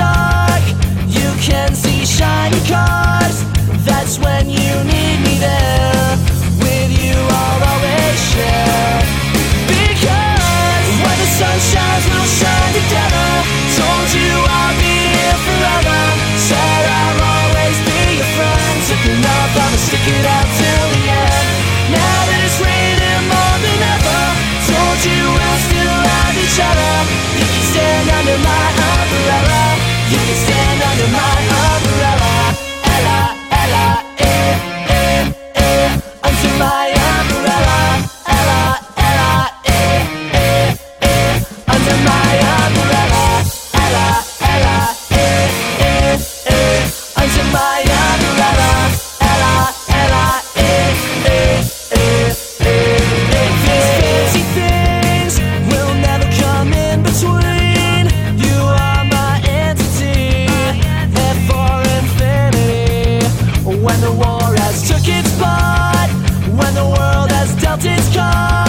dark, you can see shiny cars. That's when you need me there. it's called.